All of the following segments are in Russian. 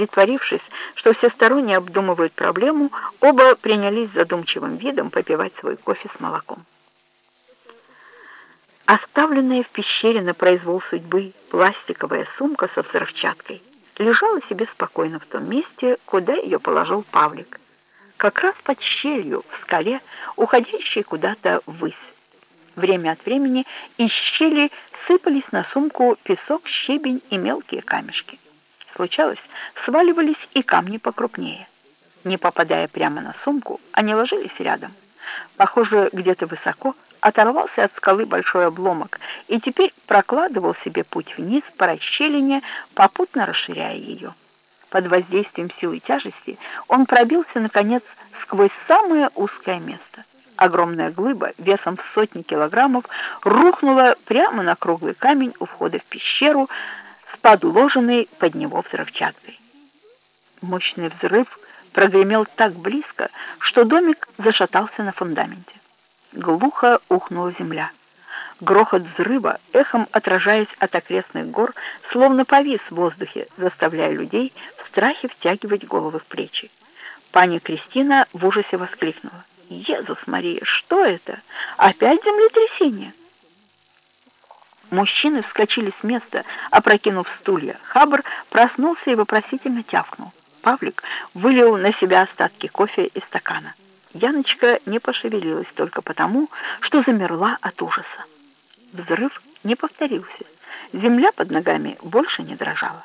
Притворившись, что всесторонне обдумывают проблему, оба принялись задумчивым видом попивать свой кофе с молоком. Оставленная в пещере на произвол судьбы пластиковая сумка со взрывчаткой лежала себе спокойно в том месте, куда ее положил Павлик, как раз под щелью в скале, уходящей куда-то ввысь. Время от времени из щели сыпались на сумку песок, щебень и мелкие камешки. Случалось, сваливались и камни покрупнее. Не попадая прямо на сумку, они ложились рядом. Похоже, где-то высоко оторвался от скалы большой обломок и теперь прокладывал себе путь вниз по расщелине, попутно расширяя ее. Под воздействием силы тяжести он пробился, наконец, сквозь самое узкое место. Огромная глыба весом в сотни килограммов рухнула прямо на круглый камень у входа в пещеру подложенной под него взрывчаткой. Мощный взрыв прогремел так близко, что домик зашатался на фундаменте. Глухо ухнула земля. Грохот взрыва, эхом отражаясь от окрестных гор, словно повис в воздухе, заставляя людей в страхе втягивать головы в плечи. Паня Кристина в ужасе воскликнула. «Езус Мария, что это? Опять землетрясение?» Мужчины вскочили с места, опрокинув стулья. Хабр проснулся и вопросительно тявкнул. Павлик вылил на себя остатки кофе из стакана. Яночка не пошевелилась только потому, что замерла от ужаса. Взрыв не повторился. Земля под ногами больше не дрожала.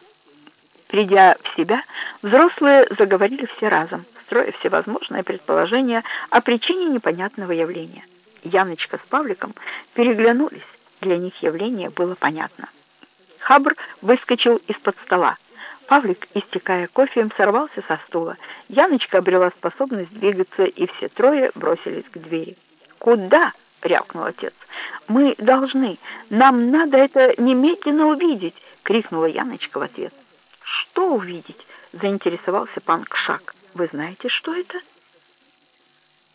Придя в себя, взрослые заговорили все разом, строя всевозможные предположения о причине непонятного явления. Яночка с Павликом переглянулись. Для них явление было понятно. Хабр выскочил из-под стола. Павлик, истекая кофеем, сорвался со стула. Яночка обрела способность двигаться, и все трое бросились к двери. «Куда?» — рявкнул отец. «Мы должны. Нам надо это немедленно увидеть!» — крикнула Яночка в ответ. «Что увидеть?» — заинтересовался пан Кшак. «Вы знаете, что это?»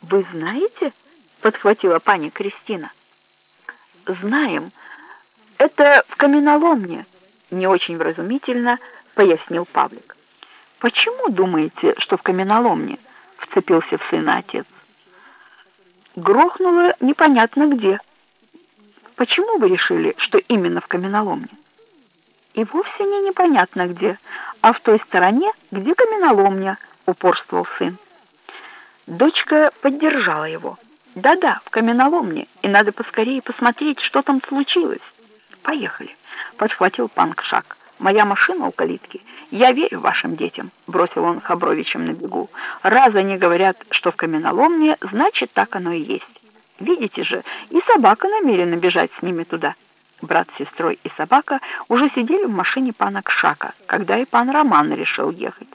«Вы знаете?» — подхватила пани Кристина. «Знаем. Это в каменоломне», — не очень вразумительно пояснил Павлик. «Почему думаете, что в каменоломне?» — вцепился в сына отец. «Грохнуло непонятно где. Почему вы решили, что именно в каменоломне?» «И вовсе не непонятно где, а в той стороне, где каменоломня», — упорствовал сын. Дочка поддержала его. «Да-да, в каменоломне, и надо поскорее посмотреть, что там случилось». «Поехали», — подхватил Панкшак. «Моя машина у калитки. Я верю вашим детям», — бросил он Хабровичем на бегу. «Раз они говорят, что в каменоломне, значит, так оно и есть. Видите же, и собака намерена бежать с ними туда». Брат с сестрой и собака уже сидели в машине пана Кшака, когда и пан Роман решил ехать.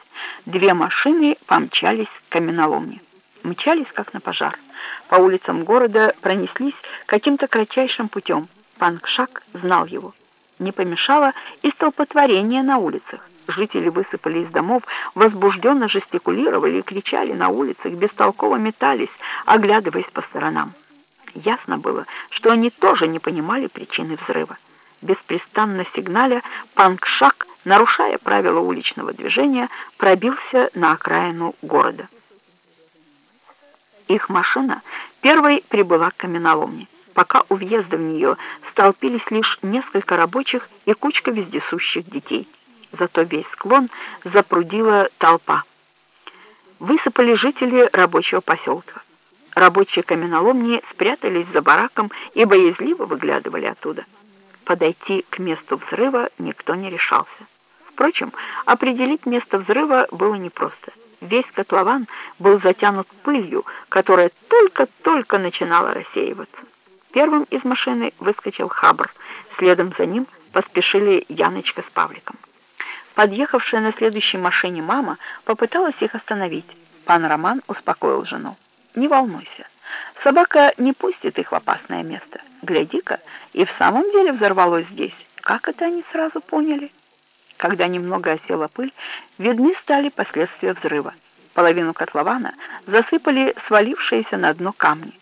Две машины помчались к каменоломне. Мчались, как на пожар. По улицам города пронеслись каким-то кратчайшим путем. Пан Кшак знал его не помешало и столпотворение на улицах. Жители высыпали из домов, возбужденно жестикулировали и кричали на улицах, бестолково метались, оглядываясь по сторонам. Ясно было, что они тоже не понимали причины взрыва. Беспрестанно сигналя, Панкшак, нарушая правила уличного движения, пробился на окраину города. Их машина первой прибыла к каменоломне пока у въезда в нее столпились лишь несколько рабочих и кучка вездесущих детей. Зато весь склон запрудила толпа. Высыпали жители рабочего поселка. Рабочие каменоломни спрятались за бараком и боязливо выглядывали оттуда. Подойти к месту взрыва никто не решался. Впрочем, определить место взрыва было непросто. Весь котлован был затянут пылью, которая только-только начинала рассеиваться. Первым из машины выскочил Хабр. Следом за ним поспешили Яночка с Павликом. Подъехавшая на следующей машине мама попыталась их остановить. Пан Роман успокоил жену. «Не волнуйся, собака не пустит их в опасное место. Гляди-ка, и в самом деле взорвалось здесь. Как это они сразу поняли?» Когда немного осела пыль, видны стали последствия взрыва. Половину котлована засыпали свалившиеся на дно камни.